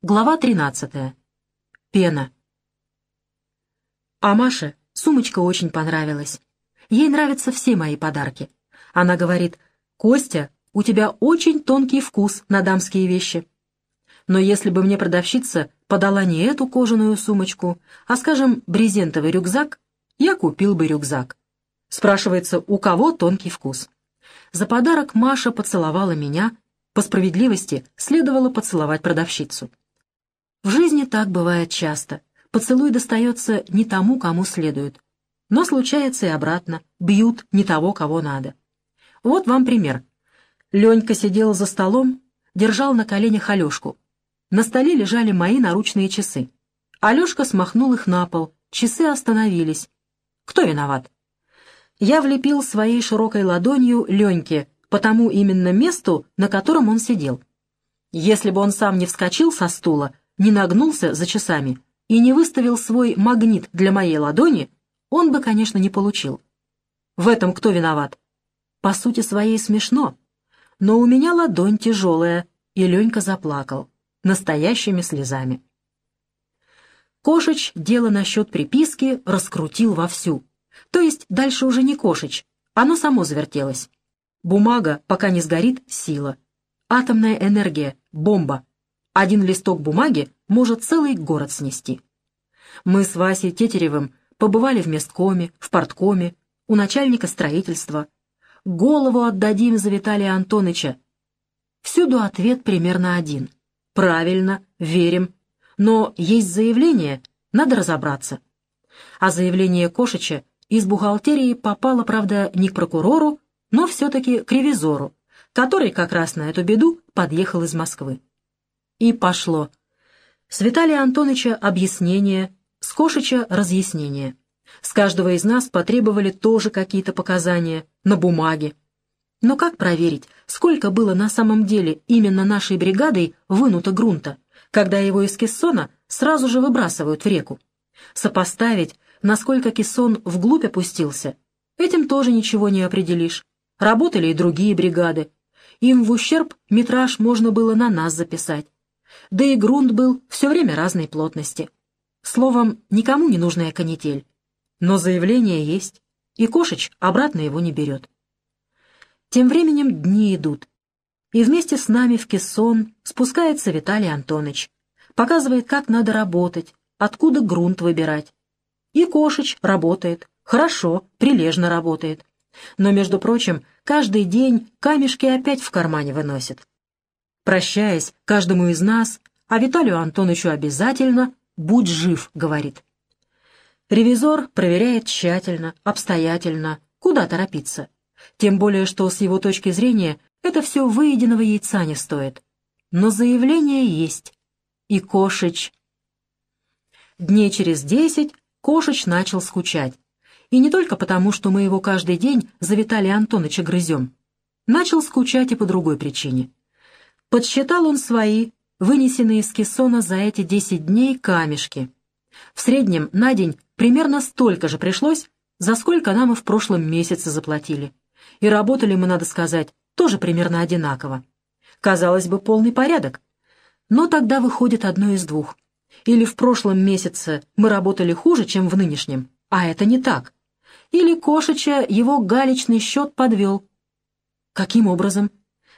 Глава 13. Пена. А Маше сумочка очень понравилась. Ей нравятся все мои подарки. Она говорит, «Костя, у тебя очень тонкий вкус на дамские вещи». Но если бы мне продавщица подала не эту кожаную сумочку, а, скажем, брезентовый рюкзак, я купил бы рюкзак. Спрашивается, у кого тонкий вкус? За подарок Маша поцеловала меня. По справедливости следовало поцеловать продавщицу. В жизни так бывает часто. Поцелуй достается не тому, кому следует. Но случается и обратно. Бьют не того, кого надо. Вот вам пример. Ленька сидел за столом, держал на коленях Алешку. На столе лежали мои наручные часы. Алешка смахнул их на пол, часы остановились. Кто виноват? Я влепил своей широкой ладонью Леньке по тому именно месту, на котором он сидел. Если бы он сам не вскочил со стула, не нагнулся за часами и не выставил свой магнит для моей ладони, он бы, конечно, не получил. В этом кто виноват? По сути своей смешно, но у меня ладонь тяжелая, и Ленька заплакал, настоящими слезами. Кошеч дело насчет приписки раскрутил вовсю. То есть дальше уже не Кошеч, оно само завертелось. Бумага, пока не сгорит, сила. Атомная энергия, бомба. Один листок бумаги может целый город снести. Мы с Васей Тетеревым побывали в месткоме, в порткоме, у начальника строительства. Голову отдадим за Виталия Антоныча. Всюду ответ примерно один. Правильно, верим. Но есть заявление, надо разобраться. А заявление Кошича из бухгалтерии попало, правда, не к прокурору, но все-таки к ревизору, который как раз на эту беду подъехал из Москвы. И пошло. С Виталия Антоновича объяснение, с Кошича разъяснение. С каждого из нас потребовали тоже какие-то показания, на бумаге. Но как проверить, сколько было на самом деле именно нашей бригадой вынуто грунта, когда его из кессона сразу же выбрасывают в реку? Сопоставить, насколько кессон вглубь опустился, этим тоже ничего не определишь. Работали и другие бригады. Им в ущерб метраж можно было на нас записать да и грунт был все время разной плотности. Словом, никому не нужная канитель. Но заявление есть, и Кошич обратно его не берет. Тем временем дни идут, и вместе с нами в кессон спускается Виталий Антонович, показывает, как надо работать, откуда грунт выбирать. И Кошич работает, хорошо, прилежно работает. Но, между прочим, каждый день камешки опять в кармане выносит. Прощаясь каждому из нас, а Виталию Антоновичу обязательно «будь жив», говорит. Ревизор проверяет тщательно, обстоятельно, куда торопиться. Тем более, что с его точки зрения это все выеденного яйца не стоит. Но заявление есть. И Кошич... Дней через десять Кошич начал скучать. И не только потому, что мы его каждый день за Виталия Антоновича грызем. Начал скучать и по другой причине. Подсчитал он свои, вынесенные из кессона за эти десять дней, камешки. В среднем на день примерно столько же пришлось, за сколько нам и в прошлом месяце заплатили. И работали мы, надо сказать, тоже примерно одинаково. Казалось бы, полный порядок. Но тогда выходит одно из двух. Или в прошлом месяце мы работали хуже, чем в нынешнем, а это не так. Или Кошича его галечный счет подвел. Каким образом?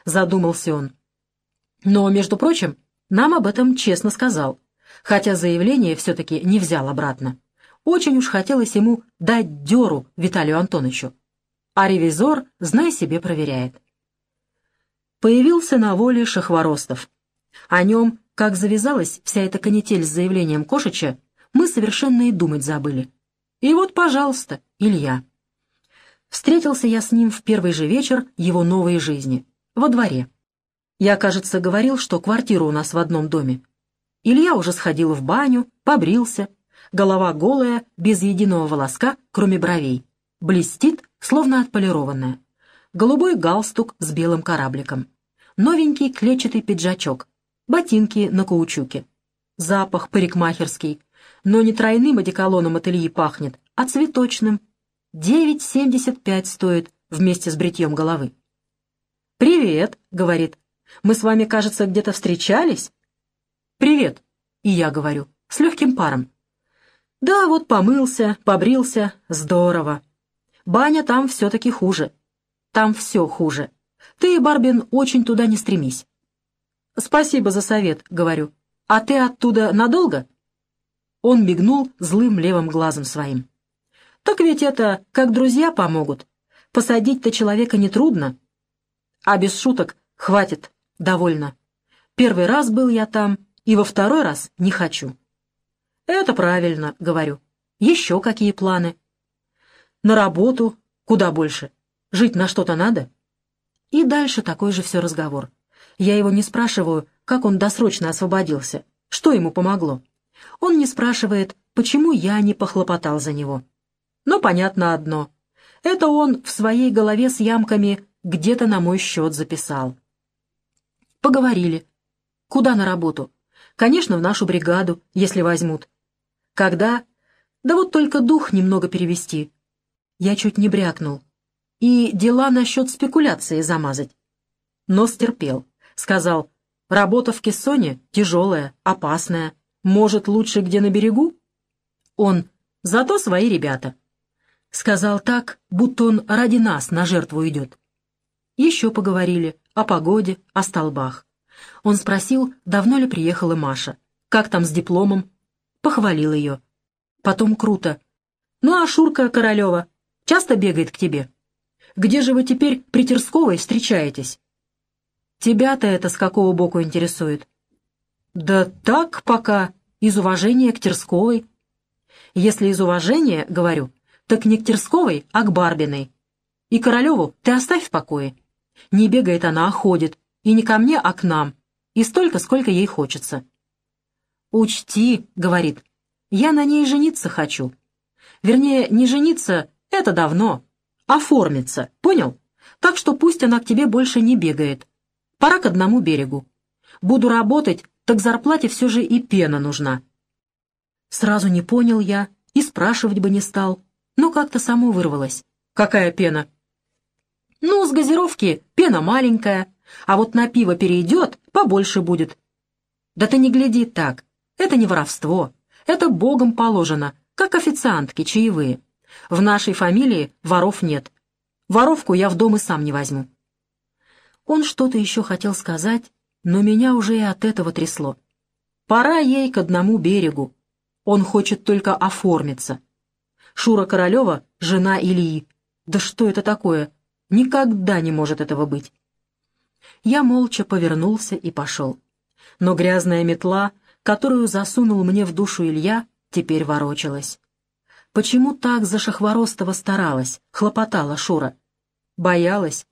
Задумался он. Но, между прочим, нам об этом честно сказал, хотя заявление все-таки не взял обратно. Очень уж хотелось ему дать дёру Виталию Антоновичу. А ревизор, знай себе, проверяет. Появился на воле Шахворостов. О нем, как завязалась вся эта канитель с заявлением Кошича, мы совершенно и думать забыли. И вот, пожалуйста, Илья. Встретился я с ним в первый же вечер его новой жизни, во дворе. Я, кажется, говорил, что квартира у нас в одном доме. Илья уже сходил в баню, побрился. Голова голая, без единого волоска, кроме бровей. Блестит, словно отполированная. Голубой галстук с белым корабликом. Новенький клетчатый пиджачок. Ботинки на каучуке. Запах парикмахерский. Но не тройным одеколоном от Ильи пахнет, а цветочным. Девять семьдесят пять стоит вместе с бритьем головы. «Привет», — говорит, мы с вами, кажется, где-то встречались?» «Привет!» И я говорю, с легким паром. «Да, вот помылся, побрился, здорово. Баня там все-таки хуже. Там все хуже. Ты, Барбин, очень туда не стремись». «Спасибо за совет», — говорю. «А ты оттуда надолго?» Он мигнул злым левым глазом своим. «Так ведь это как друзья помогут. Посадить-то человека нетрудно. А без шуток хватит, довольно. Первый раз был я там, и во второй раз не хочу». «Это правильно», — говорю. «Еще какие планы?» «На работу. Куда больше? Жить на что-то надо?» И дальше такой же все разговор. Я его не спрашиваю, как он досрочно освободился, что ему помогло. Он не спрашивает, почему я не похлопотал за него. Но понятно одно. Это он в своей голове с ямками где-то на мой счет записал. Поговорили. Куда на работу? Конечно, в нашу бригаду, если возьмут. Когда? Да вот только дух немного перевести. Я чуть не брякнул. И дела насчет спекуляции замазать. Но стерпел. Сказал, работа в кессоне тяжелая, опасная. Может, лучше где на берегу? Он, зато свои ребята. Сказал так, будто он ради нас на жертву идет. Еще поговорили о погоде, о столбах. Он спросил, давно ли приехала Маша, как там с дипломом. Похвалил ее. Потом круто. «Ну а Шурка Королева часто бегает к тебе? Где же вы теперь при Терсковой встречаетесь?» «Тебя-то это с какого боку интересует?» «Да так пока, из уважения к Терсковой». «Если из уважения, — говорю, — так не к Терсковой, а к Барбиной. И Королеву ты оставь в покое. Не бегает она, а ходит. И не ко мне, а к нам. И столько, сколько ей хочется». «Учти, — говорит, — я на ней жениться хочу. Вернее, не жениться — это давно. Оформиться, понял? Так что пусть она к тебе больше не бегает. Пора к одному берегу. Буду работать, так зарплате все же и пена нужна. Сразу не понял я и спрашивать бы не стал, но как-то само вырвалось. Какая пена? Ну, с газировки пена маленькая, а вот на пиво перейдет, побольше будет. Да ты не гляди так, это не воровство, это богом положено, как официантки чаевые. В нашей фамилии воров нет. Воровку я в дом и сам не возьму. Он что-то еще хотел сказать, но меня уже и от этого трясло. Пора ей к одному берегу. Он хочет только оформиться. Шура Королева — жена Ильи. Да что это такое? Никогда не может этого быть. Я молча повернулся и пошел. Но грязная метла, которую засунул мне в душу Илья, теперь ворочалась. Почему так за Шахворостова старалась, хлопотала Шура? Боялась?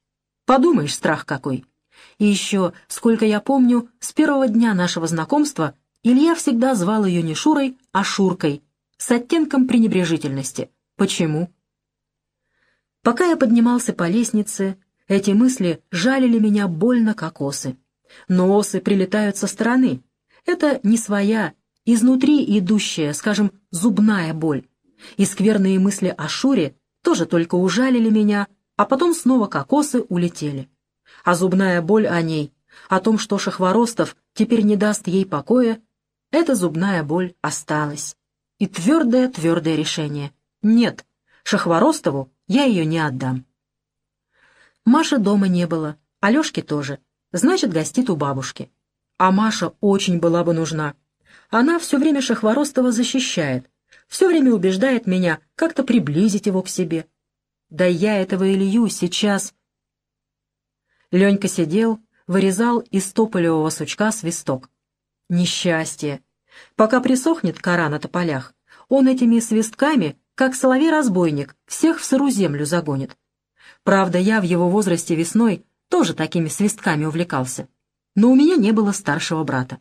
Подумаешь, страх какой. И еще, сколько я помню, с первого дня нашего знакомства Илья всегда звал ее не Шурой, а Шуркой, с оттенком пренебрежительности. Почему? Пока я поднимался по лестнице, эти мысли жалили меня больно, как осы. Но осы прилетают со стороны. Это не своя, изнутри идущая, скажем, зубная боль. И скверные мысли о Шуре тоже только ужалили меня, а потом снова кокосы улетели а зубная боль о ней, о том, что Шахворостов теперь не даст ей покоя, эта зубная боль осталась. И твердое-твердое решение. Нет, Шахворостову я ее не отдам. Маши дома не было, Алешки тоже, значит, гостит у бабушки. А Маша очень была бы нужна. Она все время Шахворостова защищает, все время убеждает меня как-то приблизить его к себе. Да я этого Илью сейчас Ленька сидел, вырезал из тополевого сучка свисток. Несчастье! Пока присохнет кора на тополях, он этими свистками, как соловей-разбойник, всех в сыру землю загонит. Правда, я в его возрасте весной тоже такими свистками увлекался. Но у меня не было старшего брата.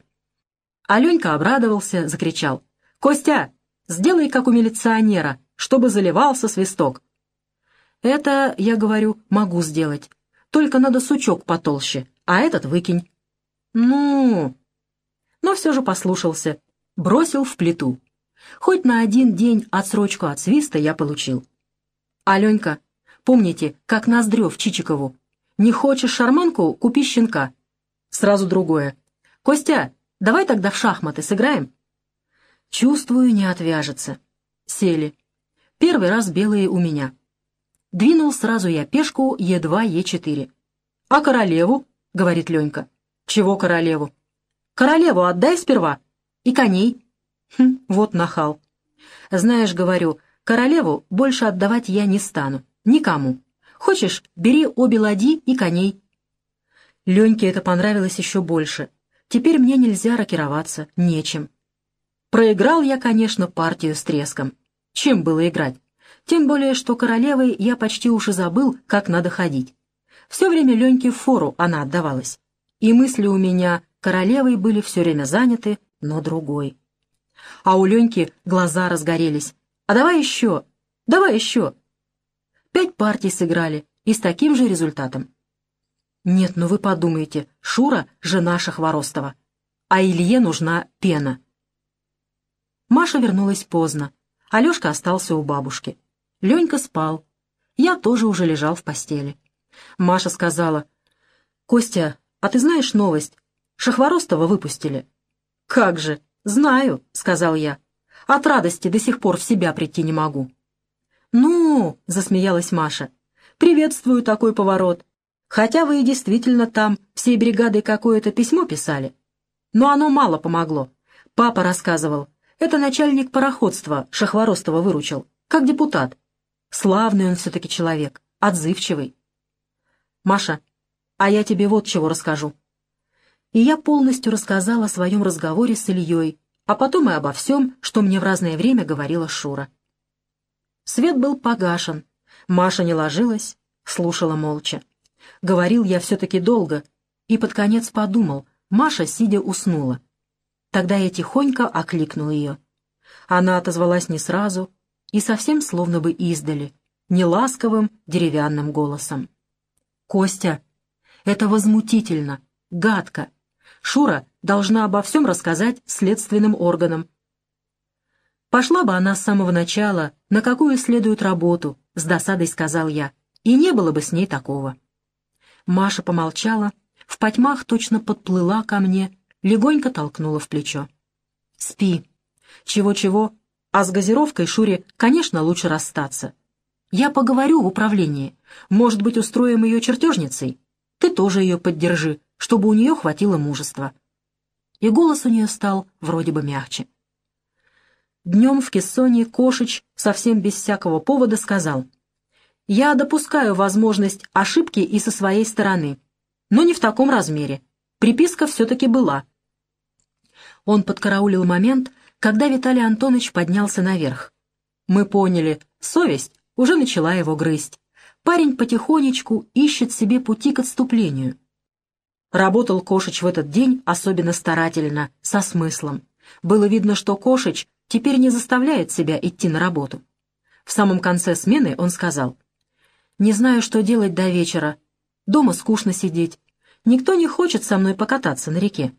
Аленька обрадовался, закричал. «Костя, сделай, как у милиционера, чтобы заливался свисток». «Это, я говорю, могу сделать. Только надо сучок потолще, а этот выкинь». «Ну...» Но все же послушался, бросил в плиту. Хоть на один день отсрочку от свиста я получил. «Аленька, помните, как Ноздрев Чичикову? Не хочешь шарманку — купи щенка». Сразу другое. «Костя, давай тогда в шахматы сыграем?» «Чувствую, не отвяжется». Сели. Первый раз белые у меня. Двинул сразу я пешку Е2, Е4. «А королеву?» — говорит Ленька. «Чего королеву?» «Королеву отдай сперва. И коней». Хм, вот нахал. Знаешь, говорю, королеву больше отдавать я не стану. Никому. Хочешь, бери обе ладьи и коней. Леньке это понравилось еще больше. Теперь мне нельзя рокироваться, нечем. Проиграл я, конечно, партию с треском. Чем было играть? Тем более, что королевой я почти уж и забыл, как надо ходить. Все время Леньке фору она отдавалась. И мысли у меня королевой были все время заняты, но другой. А у Леньки глаза разгорелись. «А давай еще! Давай еще!» Пять партий сыграли, и с таким же результатом. Нет, ну вы подумайте, Шура — жена Шахворостова, а Илье нужна пена. Маша вернулась поздно, Алешка остался у бабушки. Ленька спал. Я тоже уже лежал в постели. Маша сказала, «Костя, а ты знаешь новость? Шахворостова выпустили». «Как же, знаю», — сказал я. «От радости до сих пор в себя прийти не могу». «Ну», — засмеялась Маша, — «приветствую такой поворот. Хотя вы и действительно там всей бригадой какое-то письмо писали. Но оно мало помогло. Папа рассказывал, это начальник пароходства Шахворостова выручил, как депутат. Славный он все-таки человек, отзывчивый. Маша, а я тебе вот чего расскажу. И я полностью рассказала о своем разговоре с Ильей, а потом и обо всем, что мне в разное время говорила Шура. Свет был погашен. Маша не ложилась, слушала молча. Говорил я все-таки долго, и под конец подумал, Маша, сидя, уснула. Тогда я тихонько окликнул ее. Она отозвалась не сразу и совсем словно бы издали, неласковым деревянным голосом. «Костя, это возмутительно, гадко. Шура должна обо всем рассказать следственным органам, Пошла бы она с самого начала, на какую следует работу, с досадой сказал я, и не было бы с ней такого. Маша помолчала, в потьмах точно подплыла ко мне, легонько толкнула в плечо. «Спи. Чего-чего, а с газировкой Шуре, конечно, лучше расстаться. Я поговорю в управлении. Может быть, устроим ее чертежницей? Ты тоже ее поддержи, чтобы у нее хватило мужества». И голос у нее стал вроде бы мягче. Днем в Кессоне Кошич совсем без всякого повода сказал, «Я допускаю возможность ошибки и со своей стороны, но не в таком размере. Приписка все-таки была». Он подкараулил момент, когда Виталий Антонович поднялся наверх. Мы поняли, совесть уже начала его грызть. Парень потихонечку ищет себе пути к отступлению. Работал Кошич в этот день особенно старательно, со смыслом. Было видно, что Кошич теперь не заставляет себя идти на работу. В самом конце смены он сказал, «Не знаю, что делать до вечера. Дома скучно сидеть. Никто не хочет со мной покататься на реке».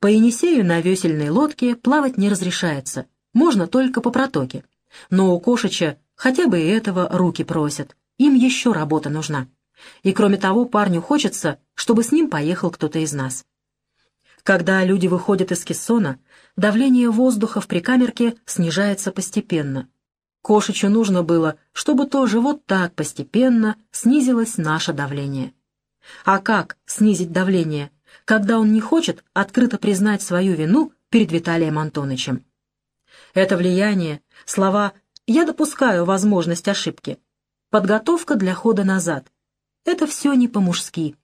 По Енисею на весельной лодке плавать не разрешается, можно только по протоке. Но у Кошича хотя бы и этого руки просят, им еще работа нужна. И кроме того, парню хочется, чтобы с ним поехал кто-то из нас. Когда люди выходят из кессона, давление воздуха в прикамерке снижается постепенно. Кошечу нужно было, чтобы тоже вот так постепенно снизилось наше давление. А как снизить давление, когда он не хочет открыто признать свою вину перед Виталием Антоновичем? Это влияние, слова «я допускаю возможность ошибки», подготовка для хода назад. Это все не по-мужски.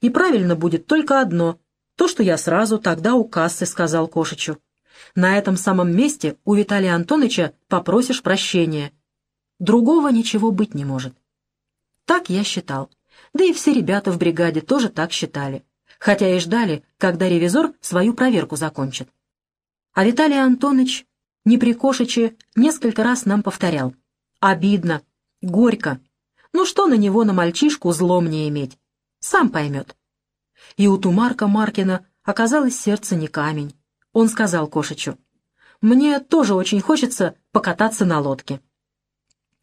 И правильно будет только одно то, что я сразу тогда у кассы сказал Кошичу. На этом самом месте у Виталия Антоновича попросишь прощения. Другого ничего быть не может. Так я считал. Да и все ребята в бригаде тоже так считали. Хотя и ждали, когда ревизор свою проверку закончит. А Виталий Антонович, не при Кошиче, несколько раз нам повторял. Обидно, горько. Ну что на него, на мальчишку, злом не иметь? Сам поймет. И у Тумарка Маркина оказалось сердце не камень. Он сказал Кошичу, «Мне тоже очень хочется покататься на лодке».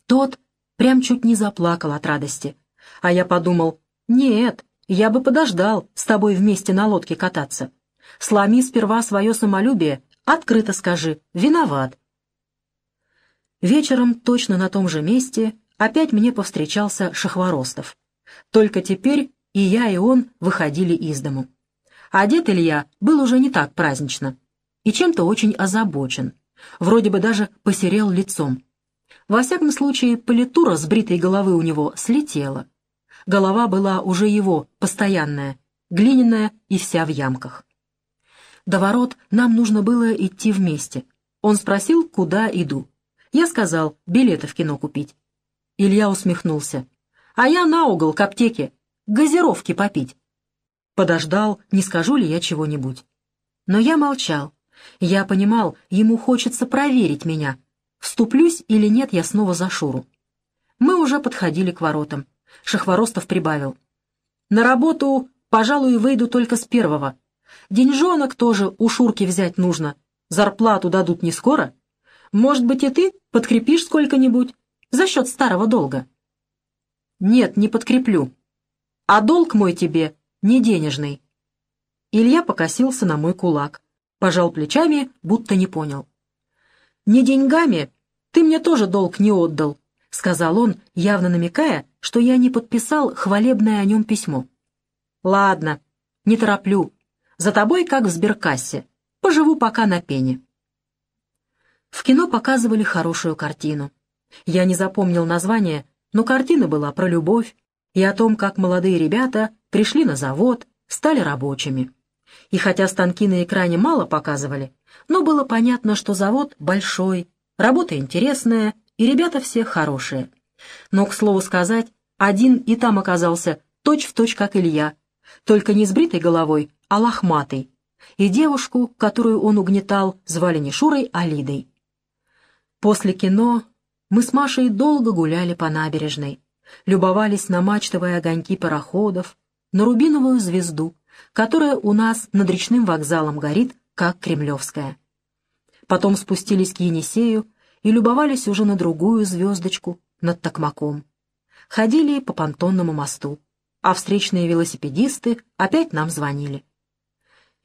Тот прям чуть не заплакал от радости. А я подумал, «Нет, я бы подождал с тобой вместе на лодке кататься. Сломи сперва свое самолюбие, открыто скажи, виноват. Вечером точно на том же месте опять мне повстречался Шахворостов. Только теперь и я, и он выходили из дому. Одет Илья был уже не так празднично и чем-то очень озабочен. Вроде бы даже посерел лицом. Во всяком случае, политура с бритой головы у него слетела. Голова была уже его, постоянная, глиняная и вся в ямках. До ворот нам нужно было идти вместе. Он спросил, куда иду. Я сказал, билеты в кино купить. Илья усмехнулся. А я на угол к аптеке, газировки попить. Подождал, не скажу ли я чего-нибудь. Но я молчал. Я понимал, ему хочется проверить меня, вступлюсь или нет я снова за Шуру. Мы уже подходили к воротам. Шахворостов прибавил. «На работу, пожалуй, выйду только с первого. Деньжонок тоже у Шурки взять нужно. Зарплату дадут не скоро. Может быть, и ты подкрепишь сколько-нибудь за счет старого долга?» «Нет, не подкреплю. А долг мой тебе не денежный». Илья покосился на мой кулак, пожал плечами, будто не понял. «Не деньгами ты мне тоже долг не отдал», — сказал он, явно намекая, что я не подписал хвалебное о нем письмо. «Ладно, не тороплю. За тобой, как в сберкассе. Поживу пока на пене». В кино показывали хорошую картину. Я не запомнил название, но картина была про любовь и о том, как молодые ребята пришли на завод, стали рабочими. И хотя станки на экране мало показывали, но было понятно, что завод большой, работа интересная, и ребята все хорошие. Но, к слову сказать, один и там оказался точь-в-точь, точь, как Илья, только не с бритой головой, а лохматый. И девушку, которую он угнетал, звали не Шурой, а Лидой. После кино мы с Машей долго гуляли по набережной, любовались на мачтовые огоньки пароходов, на рубиновую звезду, которая у нас над речным вокзалом горит, как кремлевская. Потом спустились к Енисею и любовались уже на другую звездочку над Токмаком. Ходили по понтонному мосту, а встречные велосипедисты опять нам звонили.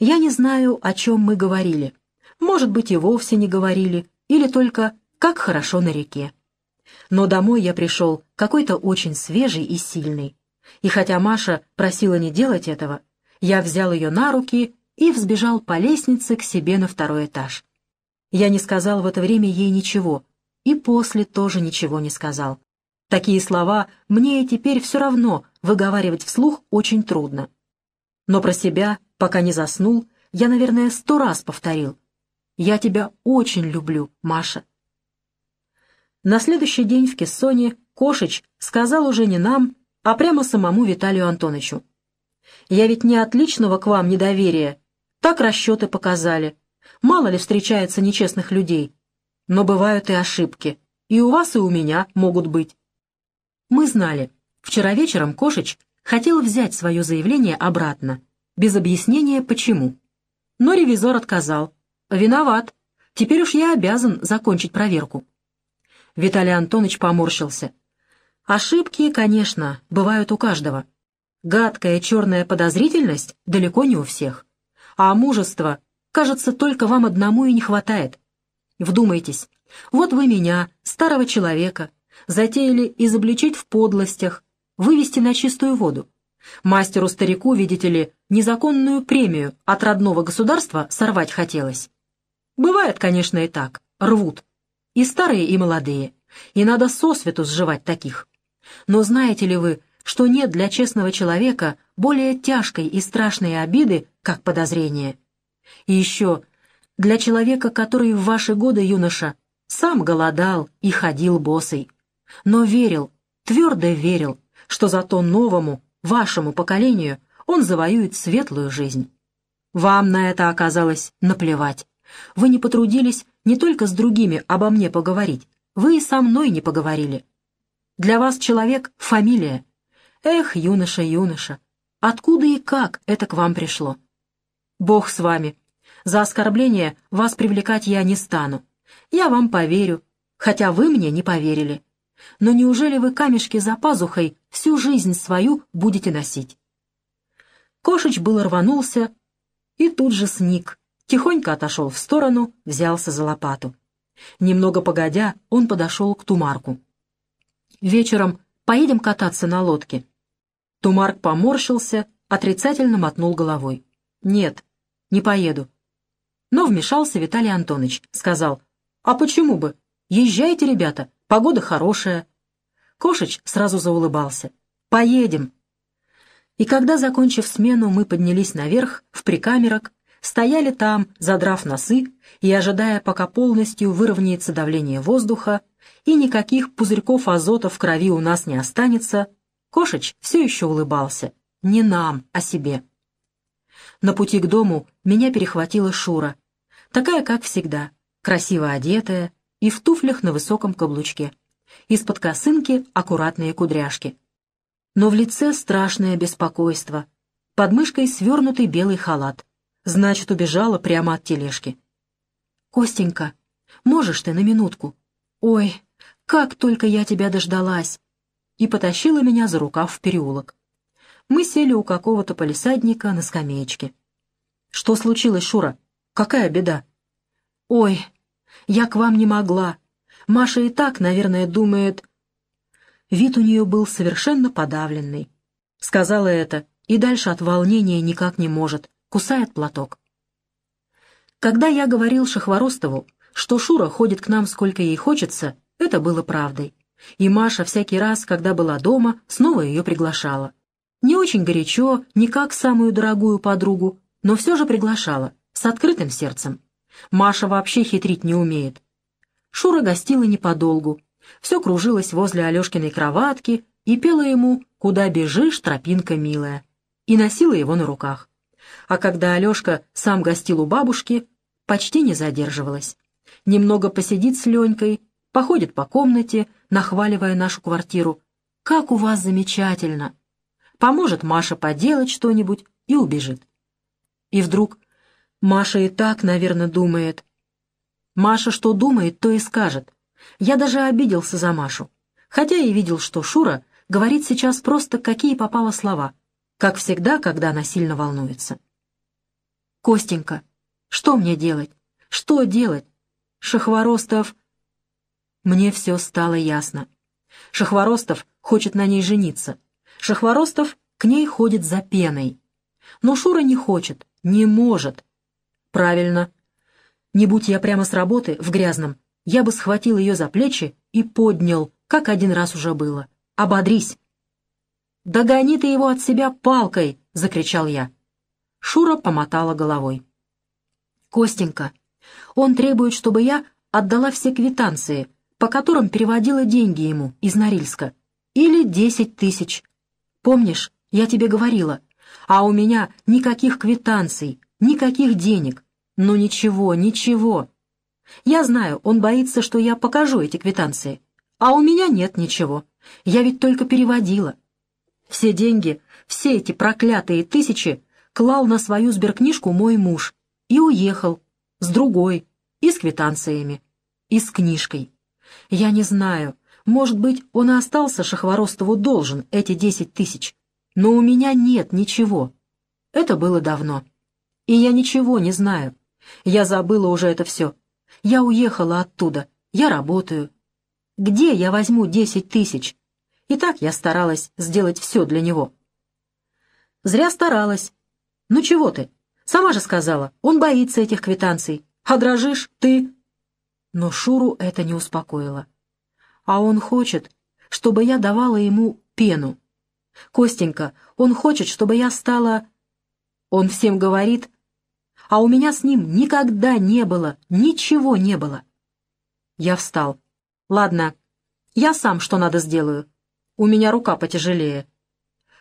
Я не знаю, о чем мы говорили. Может быть, и вовсе не говорили, или только «как хорошо на реке». Но домой я пришел какой-то очень свежий и сильный. И хотя Маша просила не делать этого, я взял ее на руки и взбежал по лестнице к себе на второй этаж. Я не сказал в это время ей ничего, и после тоже ничего не сказал. Такие слова мне и теперь все равно выговаривать вслух очень трудно. Но про себя, пока не заснул, я, наверное, сто раз повторил. «Я тебя очень люблю, Маша». На следующий день в Кессоне Кошич сказал уже не нам, а прямо самому Виталию Антоновичу. Я ведь не отличного к вам недоверия. Так расчеты показали. Мало ли встречается нечестных людей. Но бывают и ошибки. И у вас, и у меня могут быть. Мы знали. Вчера вечером Кошич хотел взять свое заявление обратно, без объяснения почему. Но ревизор отказал. «Виноват. Теперь уж я обязан закончить проверку». Виталий Антонович поморщился. «Ошибки, конечно, бывают у каждого. Гадкая черная подозрительность далеко не у всех. А мужества, кажется, только вам одному и не хватает. Вдумайтесь, вот вы меня, старого человека, затеяли изобличить в подлостях, вывести на чистую воду. Мастеру-старику, видите ли, незаконную премию от родного государства сорвать хотелось. Бывает, конечно, и так, рвут. И старые, и молодые. И надо сосвету сживать таких. Но знаете ли вы, что нет для честного человека более тяжкой и страшной обиды, как подозрение. И еще для человека, который в ваши годы, юноша, сам голодал и ходил босой, но верил, твердо верил, что зато новому, вашему поколению он завоюет светлую жизнь. Вам на это оказалось наплевать. Вы не потрудились не только с другими обо мне поговорить, вы и со мной не поговорили. Для вас человек — фамилия, Эх, юноша, юноша, откуда и как это к вам пришло? Бог с вами. За оскорбление вас привлекать я не стану. Я вам поверю, хотя вы мне не поверили. Но неужели вы камешки за пазухой всю жизнь свою будете носить? Кошич был рванулся и тут же сник, тихонько отошел в сторону, взялся за лопату. Немного погодя, он подошел к Тумарку. «Вечером поедем кататься на лодке». Тумарк поморщился, отрицательно мотнул головой. «Нет, не поеду». Но вмешался Виталий Антонович, сказал, «А почему бы? Езжайте, ребята, погода хорошая». Кошеч сразу заулыбался. «Поедем». И когда, закончив смену, мы поднялись наверх, в прикамерок, стояли там, задрав носы и ожидая, пока полностью выровняется давление воздуха и никаких пузырьков азота в крови у нас не останется, Кошеч все еще улыбался. Не нам, а себе. На пути к дому меня перехватила Шура, такая, как всегда, красиво одетая и в туфлях на высоком каблучке. Из-под косынки аккуратные кудряшки. Но в лице страшное беспокойство. Под мышкой свернутый белый халат. Значит, убежала прямо от тележки. «Костенька, можешь ты на минутку? Ой, как только я тебя дождалась!» И потащила меня за рукав в переулок. Мы сели у какого-то полисадника на скамеечке. «Что случилось, Шура? Какая беда?» «Ой, я к вам не могла. Маша и так, наверное, думает...» Вид у нее был совершенно подавленный. Сказала это, и дальше от волнения никак не может кусает платок. Когда я говорил Шахворостову, что Шура ходит к нам сколько ей хочется, это было правдой. И Маша всякий раз, когда была дома, снова ее приглашала. Не очень горячо, не как самую дорогую подругу, но все же приглашала, с открытым сердцем. Маша вообще хитрить не умеет. Шура гостила неподолгу. Все кружилось возле Алешкиной кроватки и пела ему «Куда бежишь, тропинка милая» и носила его на руках а когда Алешка сам гостил у бабушки, почти не задерживалась. Немного посидит с Ленькой, походит по комнате, нахваливая нашу квартиру. «Как у вас замечательно!» Поможет Маша поделать что-нибудь и убежит. И вдруг Маша и так, наверное, думает. Маша что думает, то и скажет. Я даже обиделся за Машу, хотя и видел, что Шура говорит сейчас просто какие попало слова, как всегда, когда она сильно волнуется. «Костенька, что мне делать? Что делать? Шахворостов...» Мне все стало ясно. Шахворостов хочет на ней жениться. Шахворостов к ней ходит за пеной. Но Шура не хочет, не может. Правильно. Не будь я прямо с работы, в грязном, я бы схватил ее за плечи и поднял, как один раз уже было. «Ободрись!» «Догони ты его от себя палкой!» — закричал я. Шура помотала головой. «Костенька, он требует, чтобы я отдала все квитанции, по которым переводила деньги ему из Норильска. Или десять тысяч. Помнишь, я тебе говорила, а у меня никаких квитанций, никаких денег. Ну ничего, ничего. Я знаю, он боится, что я покажу эти квитанции. А у меня нет ничего. Я ведь только переводила. Все деньги, все эти проклятые тысячи клал на свою сберкнижку мой муж и уехал, с другой, и с квитанциями, и с книжкой. Я не знаю, может быть, он и остался Шахворостову должен эти десять тысяч, но у меня нет ничего. Это было давно. И я ничего не знаю. Я забыла уже это все. Я уехала оттуда, я работаю. Где я возьму десять тысяч? И так я старалась сделать все для него. Зря старалась, «Ну чего ты? Сама же сказала, он боится этих квитанций. А дрожишь ты...» Но Шуру это не успокоило. «А он хочет, чтобы я давала ему пену. Костенька, он хочет, чтобы я стала...» Он всем говорит, а у меня с ним никогда не было, ничего не было. Я встал. «Ладно, я сам что надо сделаю. У меня рука потяжелее».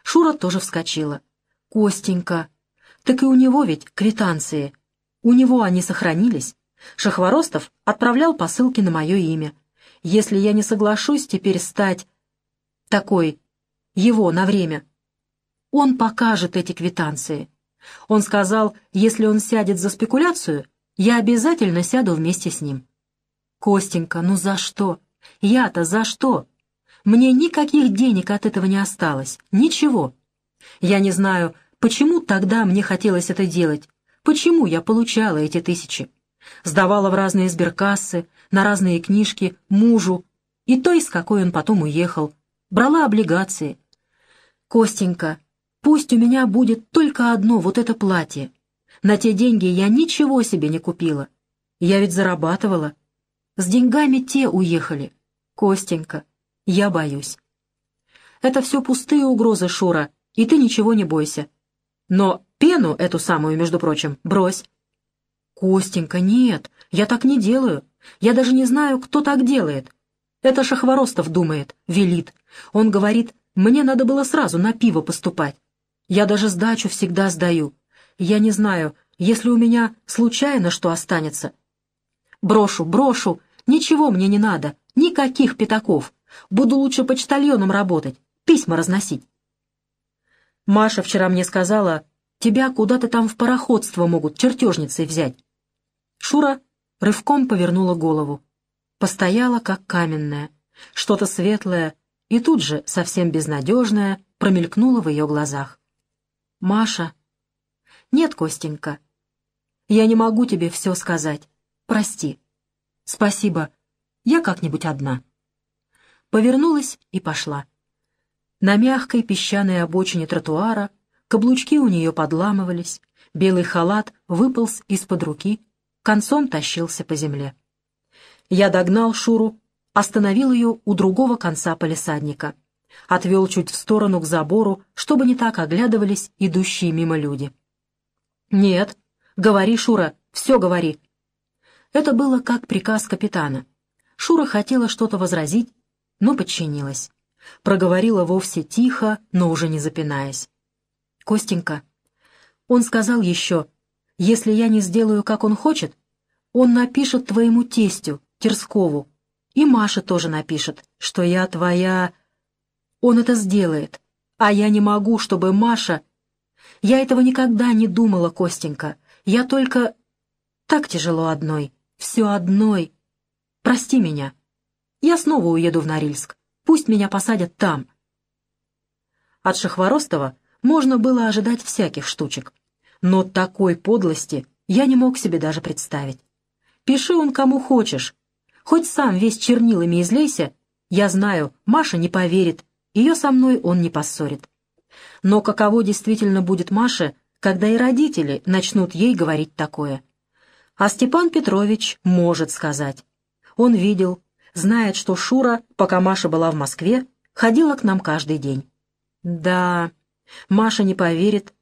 Шура тоже вскочила. «Костенька, так и у него ведь квитанции. У него они сохранились. Шахворостов отправлял посылки на мое имя. Если я не соглашусь теперь стать такой, его на время, он покажет эти квитанции. Он сказал, если он сядет за спекуляцию, я обязательно сяду вместе с ним. Костенька, ну за что? Я-то за что? Мне никаких денег от этого не осталось. Ничего. Я не знаю, Почему тогда мне хотелось это делать? почему я получала эти тысячи. Сдавала в разные сберкассы, на разные книжки, мужу, и то, из какой он потом уехал. Брала облигации. Костенька, пусть у меня будет только одно вот это платье. На те деньги я ничего себе не купила. Я ведь зарабатывала. С деньгами те уехали. Костенька, я боюсь. Это все пустые угрозы, Шура, и ты ничего не бойся. Но пену эту самую, между прочим, брось. Костенька, нет, я так не делаю. Я даже не знаю, кто так делает. Это Шахворостов думает, велит. Он говорит, мне надо было сразу на пиво поступать. Я даже сдачу всегда сдаю. Я не знаю, если у меня случайно что останется. Брошу, брошу, ничего мне не надо, никаких пятаков. Буду лучше почтальоном работать, письма разносить. Маша вчера мне сказала, тебя куда-то там в пароходство могут чертежницей взять. Шура рывком повернула голову. Постояла, как каменная. Что-то светлое и тут же, совсем безнадежное, промелькнуло в ее глазах. «Маша?» «Нет, Костенька. Я не могу тебе все сказать. Прости. Спасибо. Я как-нибудь одна». Повернулась и пошла. На мягкой песчаной обочине тротуара каблучки у нее подламывались, белый халат выполз из-под руки, концом тащился по земле. Я догнал Шуру, остановил ее у другого конца полисадника. Отвел чуть в сторону к забору, чтобы не так оглядывались идущие мимо люди. «Нет, говори, Шура, все говори». Это было как приказ капитана. Шура хотела что-то возразить, но подчинилась. Проговорила вовсе тихо, но уже не запинаясь. «Костенька, он сказал еще, если я не сделаю, как он хочет, он напишет твоему тестю, Терскову, и Маша тоже напишет, что я твоя... Он это сделает, а я не могу, чтобы Маша... Я этого никогда не думала, Костенька. Я только... Так тяжело одной, все одной. Прости меня. Я снова уеду в Норильск. Пусть меня посадят там. От Шахворостова можно было ожидать всяких штучек. Но такой подлости я не мог себе даже представить. Пиши он кому хочешь. Хоть сам весь чернилами излейся, я знаю, Маша не поверит, ее со мной он не поссорит. Но каково действительно будет Маше, когда и родители начнут ей говорить такое? А Степан Петрович может сказать. Он видел, знает, что Шура, пока Маша была в Москве, ходила к нам каждый день. Да, Маша не поверит.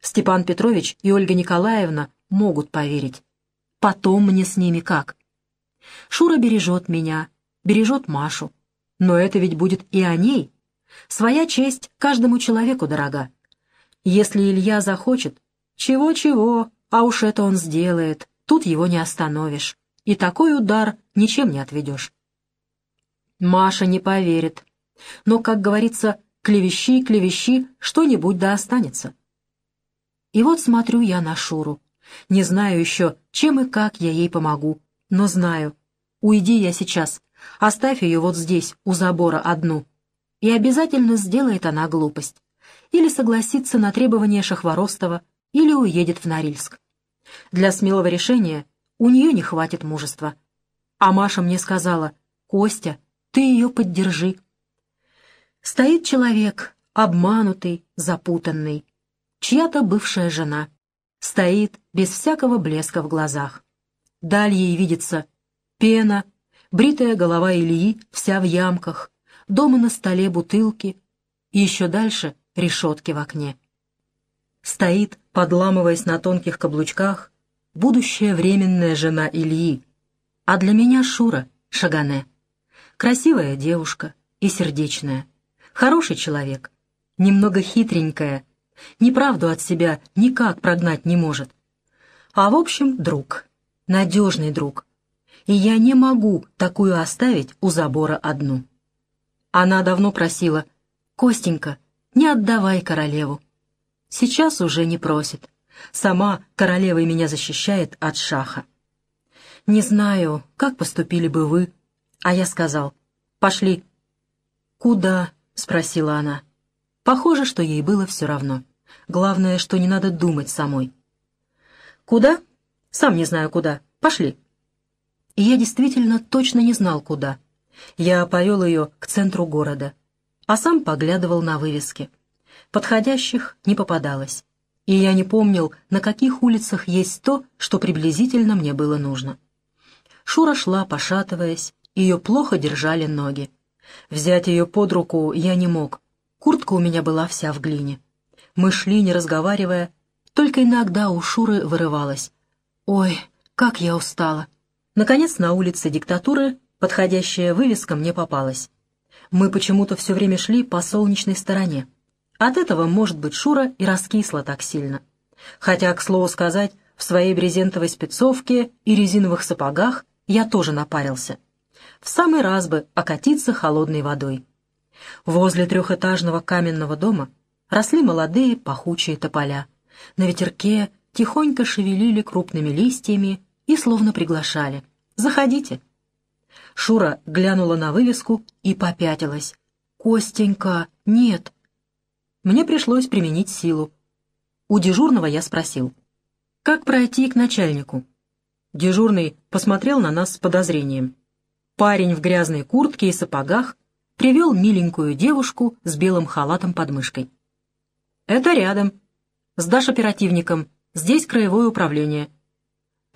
Степан Петрович и Ольга Николаевна могут поверить. Потом мне с ними как? Шура бережет меня, бережет Машу. Но это ведь будет и о ней. Своя честь каждому человеку дорога. Если Илья захочет, чего-чего, а уж это он сделает, тут его не остановишь. И такой удар ничем не отведешь. Маша не поверит. Но, как говорится, клевещи, клевещи, что-нибудь да останется. И вот смотрю я на Шуру. Не знаю еще, чем и как я ей помогу, но знаю. Уйди я сейчас, оставь ее вот здесь, у забора, одну. И обязательно сделает она глупость. Или согласится на требования Шахворостова, или уедет в Норильск. Для смелого решения у нее не хватит мужества. А Маша мне сказала, «Костя, ты ее поддержи». Стоит человек, обманутый, запутанный, чья-то бывшая жена — стоит без всякого блеска в глазах. Даль ей видится пена, бритая голова Ильи вся в ямках, дома на столе бутылки и еще дальше решетки в окне. Стоит, подламываясь на тонких каблучках, будущая временная жена Ильи, а для меня Шура Шагане. Красивая девушка и сердечная, хороший человек, немного хитренькая, неправду от себя никак прогнать не может. А в общем, друг, надежный друг. И я не могу такую оставить у забора одну. Она давно просила, «Костенька, не отдавай королеву». Сейчас уже не просит. Сама королева меня защищает от шаха. Не знаю, как поступили бы вы. А я сказал, «Пошли». «Куда?» — спросила она. Похоже, что ей было все равно. Главное, что не надо думать самой. «Куда? Сам не знаю куда. Пошли». И я действительно точно не знал, куда. Я повел ее к центру города, а сам поглядывал на вывески. Подходящих не попадалось, и я не помнил, на каких улицах есть то, что приблизительно мне было нужно. Шура шла, пошатываясь, ее плохо держали ноги. Взять ее под руку я не мог, куртка у меня была вся в глине. Мы шли, не разговаривая, только иногда у Шуры вырывалась. «Ой, как я устала!» Наконец на улице диктатуры подходящая вывеска мне попалась. Мы почему-то все время шли по солнечной стороне. От этого, может быть, Шура и раскисла так сильно. Хотя, к слову сказать, в своей брезентовой спецовке и резиновых сапогах я тоже напарился. В самый раз бы окатиться холодной водой. Возле трехэтажного каменного дома росли молодые пахучие тополя. На ветерке тихонько шевелили крупными листьями и словно приглашали. «Заходите». Шура глянула на вывеску и попятилась. «Костенька, нет». Мне пришлось применить силу. У дежурного я спросил. «Как пройти к начальнику?» Дежурный посмотрел на нас с подозрением. Парень в грязной куртке и сапогах привел миленькую девушку с белым халатом под мышкой. «Это рядом. Сдашь оперативником. Здесь краевое управление.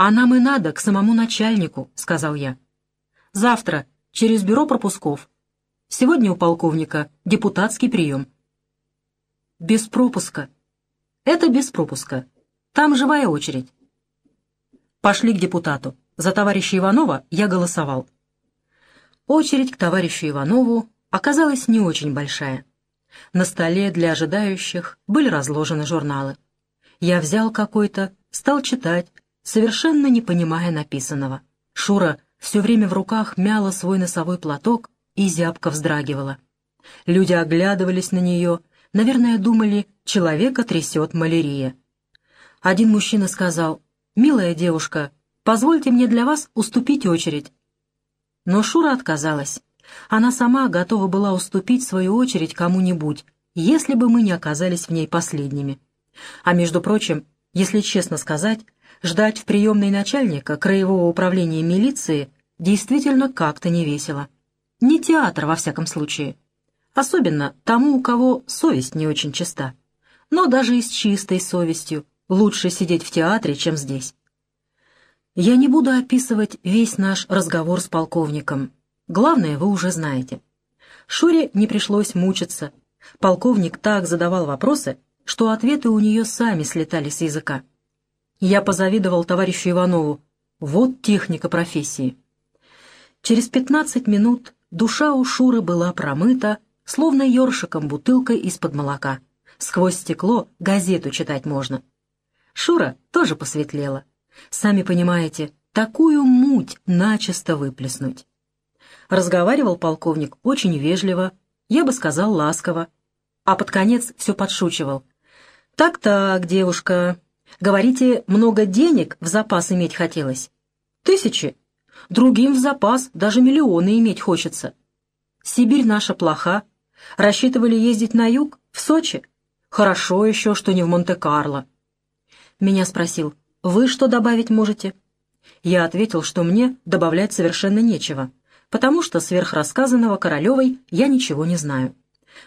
«А нам и надо, к самому начальнику», — сказал я. «Завтра, через бюро пропусков. Сегодня у полковника депутатский прием». «Без пропуска». «Это без пропуска. Там живая очередь». Пошли к депутату. За товарища Иванова я голосовал. Очередь к товарищу Иванову оказалась не очень большая. На столе для ожидающих были разложены журналы. Я взял какой-то, стал читать, совершенно не понимая написанного. Шура все время в руках мяла свой носовой платок и зябко вздрагивала. Люди оглядывались на нее, наверное, думали, человека трясет малярия. Один мужчина сказал, «Милая девушка, позвольте мне для вас уступить очередь». Но Шура отказалась. Она сама готова была уступить свою очередь кому-нибудь, если бы мы не оказались в ней последними. А между прочим, если честно сказать, ждать в приемной начальника краевого управления милиции действительно как-то не весело. Не театр, во всяком случае. Особенно тому, у кого совесть не очень чиста. Но даже и с чистой совестью лучше сидеть в театре, чем здесь. Я не буду описывать весь наш разговор с полковником. Главное вы уже знаете. Шуре не пришлось мучиться. Полковник так задавал вопросы, что ответы у нее сами слетали с языка. Я позавидовал товарищу Иванову. Вот техника профессии. Через пятнадцать минут душа у Шуры была промыта, словно ёршиком бутылкой из-под молока. Сквозь стекло газету читать можно. Шура тоже посветлела. Сами понимаете, такую муть начисто выплеснуть. Разговаривал полковник очень вежливо, я бы сказал ласково, а под конец все подшучивал. «Так-так, девушка, Говорите, много денег в запас иметь хотелось? Тысячи. Другим в запас даже миллионы иметь хочется. Сибирь наша плоха. Рассчитывали ездить на юг, в Сочи. Хорошо еще, что не в Монте-Карло. Меня спросил, вы что добавить можете? Я ответил, что мне добавлять совершенно нечего, потому что сверх рассказанного Королевой я ничего не знаю.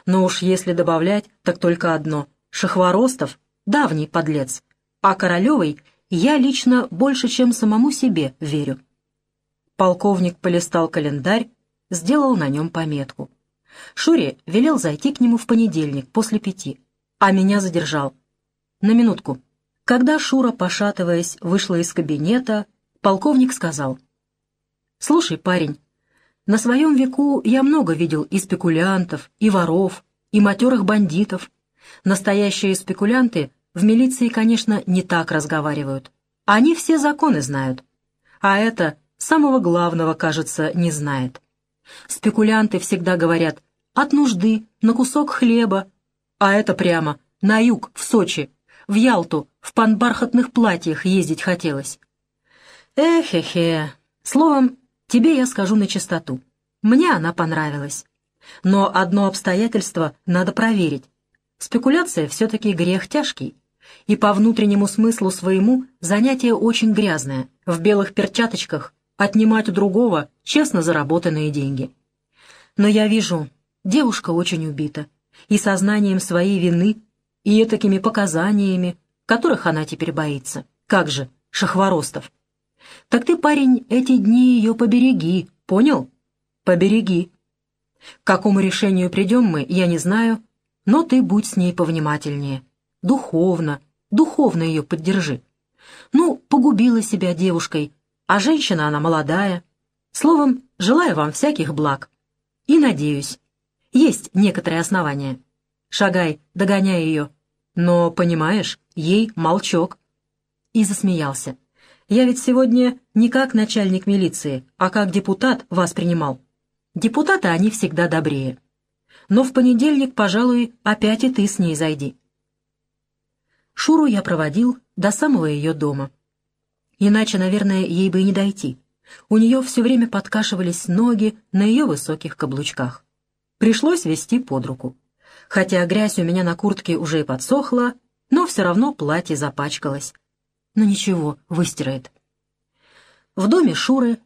Но уж если добавлять, так только одно. Шахворостов — давний подлец, а Королевой я лично больше, чем самому себе верю. Полковник полистал календарь, сделал на нем пометку. Шуре велел зайти к нему в понедельник после пяти, а меня задержал. На минутку. Когда Шура, пошатываясь, вышла из кабинета, полковник сказал. «Слушай, парень, на своем веку я много видел и спекулянтов, и воров, и матерых бандитов. Настоящие спекулянты в милиции, конечно, не так разговаривают. Они все законы знают. А это самого главного, кажется, не знает. Спекулянты всегда говорят «от нужды, на кусок хлеба», а это прямо на юг, в Сочи, в Ялту, в панбархатных платьях ездить хотелось. Эхе-хе. Словом, тебе я скажу на чистоту. Мне она понравилась. Но одно обстоятельство надо проверить. Спекуляция все-таки грех тяжкий. И по внутреннему смыслу своему занятие очень грязное, в белых перчаточках, отнимать у другого честно заработанные деньги. Но я вижу, девушка очень убита, и сознанием своей вины, и такими показаниями, которых она теперь боится. Как же, Шахворостов. Так ты, парень, эти дни ее побереги, понял? Побереги. К какому решению придем мы, я не знаю, но ты будь с ней повнимательнее. Духовно, духовно ее поддержи. Ну, погубила себя девушкой, а женщина она молодая. Словом, желаю вам всяких благ. И надеюсь. Есть некоторые основания. Шагай, догоняй ее. Но, понимаешь, ей молчок. И засмеялся. Я ведь сегодня не как начальник милиции, а как депутат вас принимал. Депутаты они всегда добрее. Но в понедельник, пожалуй, опять и ты с ней зайди. Шуру я проводил до самого ее дома. Иначе, наверное, ей бы и не дойти. У нее все время подкашивались ноги на ее высоких каблучках. Пришлось вести под руку. Хотя грязь у меня на куртке уже и подсохла, но все равно платье запачкалось. Но ничего, выстирает. В доме Шуры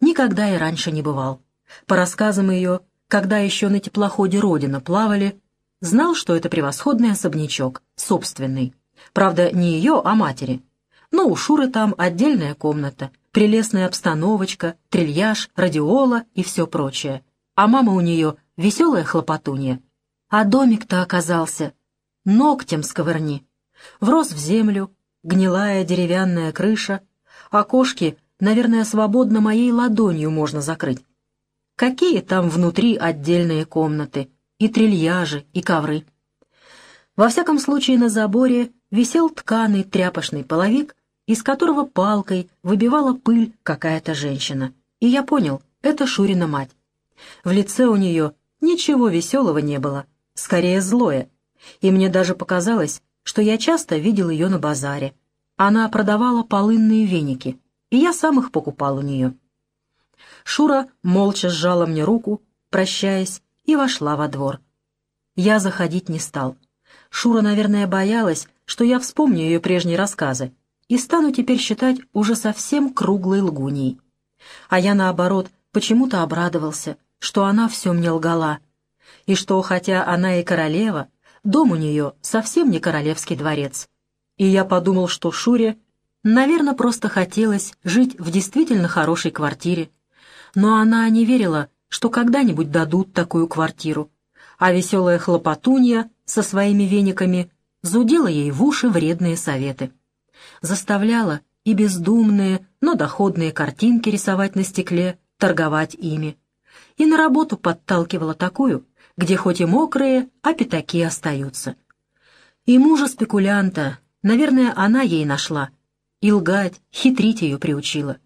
никогда и раньше не бывал. По рассказам ее, когда еще на теплоходе «Родина» плавали, знал, что это превосходный особнячок, собственный. Правда, не ее, а матери. Но у Шуры там отдельная комната, прелестная обстановочка, трильяж, радиола и все прочее. А мама у нее веселая хлопотунья. А домик-то оказался ногтем сковырни. Врос в землю, гнилая деревянная крыша, окошки, наверное, свободно моей ладонью можно закрыть. Какие там внутри отдельные комнаты, и трильяжи, и ковры. Во всяком случае, на заборе висел тканый тряпочный половик, из которого палкой выбивала пыль какая-то женщина. И я понял, это Шурина мать. В лице у нее ничего веселого не было, скорее злое. И мне даже показалось, что я часто видел ее на базаре. Она продавала полынные веники, и я сам их покупал у нее. Шура молча сжала мне руку, прощаясь, и вошла во двор. Я заходить не стал. Шура, наверное, боялась, что я вспомню ее прежние рассказы и стану теперь считать уже совсем круглой лгуней. А я, наоборот, почему-то обрадовался, что она все мне лгала, и что, хотя она и королева, дом у нее совсем не королевский дворец. И я подумал, что Шуре, наверное, просто хотелось жить в действительно хорошей квартире, но она не верила, что когда-нибудь дадут такую квартиру, а веселая хлопотунья со своими вениками зудела ей в уши вредные советы. Заставляла и бездумные, но доходные картинки рисовать на стекле, торговать ими. И на работу подталкивала такую, где хоть и мокрые, а пятаки остаются. И мужа-спекулянта, наверное, она ей нашла. И лгать, хитрить ее приучила.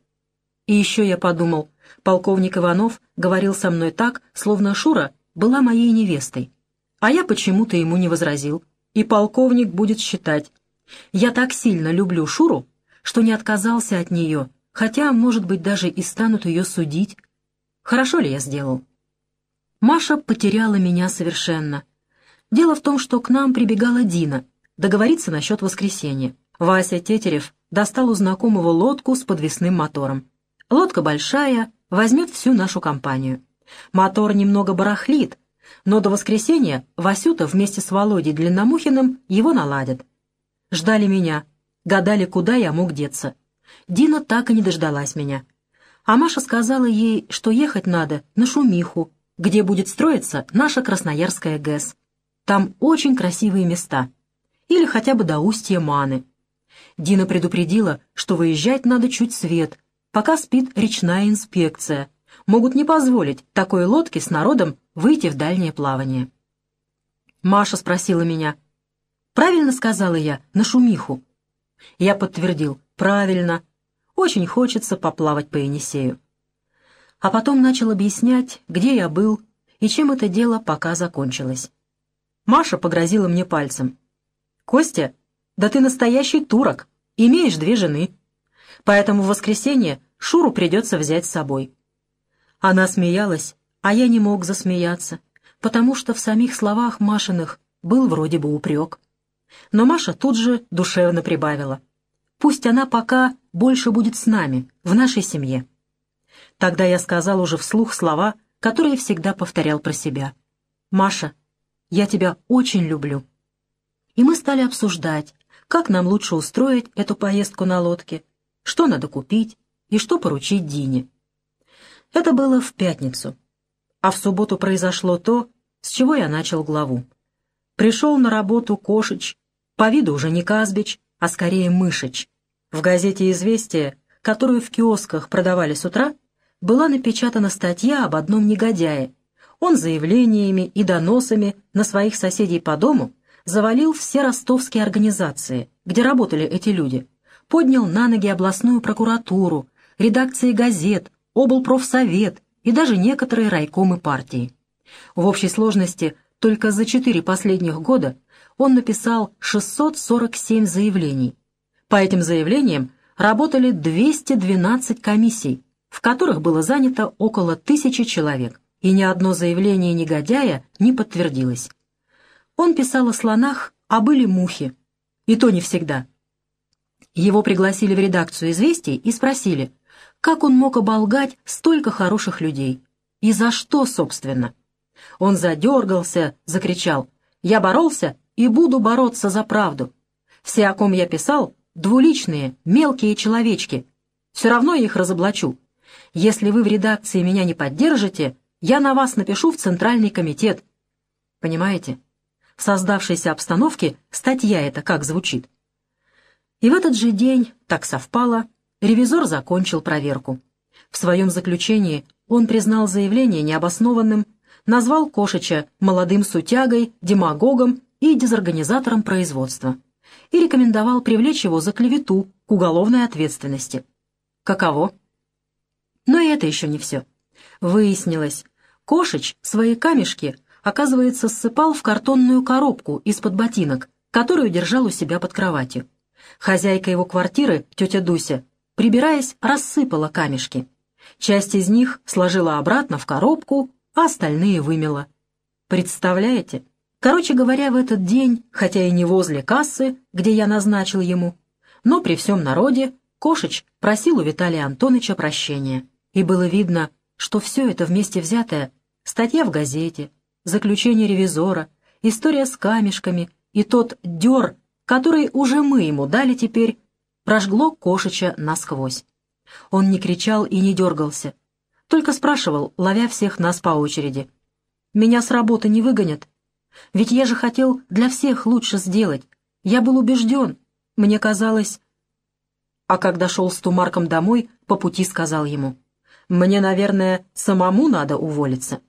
И еще я подумал, Полковник Иванов говорил со мной так, словно Шура была моей невестой. А я почему-то ему не возразил. И полковник будет считать. Я так сильно люблю Шуру, что не отказался от нее, хотя, может быть, даже и станут ее судить. Хорошо ли я сделал? Маша потеряла меня совершенно. Дело в том, что к нам прибегала Дина, договориться насчет воскресенья. Вася Тетерев достал у знакомого лодку с подвесным мотором. Лодка большая, возьмет всю нашу компанию. Мотор немного барахлит, но до воскресенья Васюта вместе с Володей Длинномухиным его наладят. Ждали меня, гадали, куда я мог деться. Дина так и не дождалась меня. А Маша сказала ей, что ехать надо на Шумиху, где будет строиться наша Красноярская ГЭС. Там очень красивые места. Или хотя бы до устья Маны. Дина предупредила, что выезжать надо чуть свет, пока спит речная инспекция, могут не позволить такой лодке с народом выйти в дальнее плавание. Маша спросила меня. «Правильно сказала я, на шумиху?» Я подтвердил. «Правильно. Очень хочется поплавать по Енисею». А потом начал объяснять, где я был и чем это дело пока закончилось. Маша погрозила мне пальцем. «Костя, да ты настоящий турок, имеешь две жены. Поэтому в воскресенье Шуру придется взять с собой». Она смеялась, а я не мог засмеяться, потому что в самих словах Машиных был вроде бы упрек. Но Маша тут же душевно прибавила. «Пусть она пока больше будет с нами, в нашей семье». Тогда я сказал уже вслух слова, которые всегда повторял про себя. «Маша, я тебя очень люблю». И мы стали обсуждать, как нам лучше устроить эту поездку на лодке, что надо купить и что поручить Дине. Это было в пятницу. А в субботу произошло то, с чего я начал главу. Пришел на работу Кошич, по виду уже не Казбич, а скорее Мышич. В газете «Известия», которую в киосках продавали с утра, была напечатана статья об одном негодяе. Он заявлениями и доносами на своих соседей по дому завалил все ростовские организации, где работали эти люди, поднял на ноги областную прокуратуру, редакции газет, облпрофсовет и даже некоторые райкомы партии. В общей сложности только за четыре последних года он написал 647 заявлений. По этим заявлениям работали 212 комиссий, в которых было занято около тысячи человек, и ни одно заявление негодяя не подтвердилось. Он писал о слонах, а были мухи, и то не всегда. Его пригласили в редакцию «Известий» и спросили, как он мог оболгать столько хороших людей? И за что, собственно? Он задергался, закричал. «Я боролся и буду бороться за правду. Все, о ком я писал, двуличные, мелкие человечки. Все равно я их разоблачу. Если вы в редакции меня не поддержите, я на вас напишу в Центральный комитет». Понимаете? В создавшейся обстановке статья эта как звучит. И в этот же день, так совпало, Ревизор закончил проверку. В своем заключении он признал заявление необоснованным, назвал Кошича молодым сутягой, демагогом и дезорганизатором производства и рекомендовал привлечь его за клевету к уголовной ответственности. Каково? Но и это еще не все. Выяснилось, Кошич свои камешки, оказывается, ссыпал в картонную коробку из-под ботинок, которую держал у себя под кроватью. Хозяйка его квартиры, тетя Дуся, прибираясь, рассыпала камешки. Часть из них сложила обратно в коробку, а остальные вымела. Представляете? Короче говоря, в этот день, хотя и не возле кассы, где я назначил ему, но при всем народе Кошич просил у Виталия Антоновича прощения. И было видно, что все это вместе взятое — статья в газете, заключение ревизора, история с камешками и тот дер, который уже мы ему дали теперь прожгло Кошича насквозь. Он не кричал и не дергался, только спрашивал, ловя всех нас по очереди. «Меня с работы не выгонят? Ведь я же хотел для всех лучше сделать. Я был убежден. Мне казалось...» А когда шел с Тумарком домой, по пути сказал ему, «Мне, наверное, самому надо уволиться».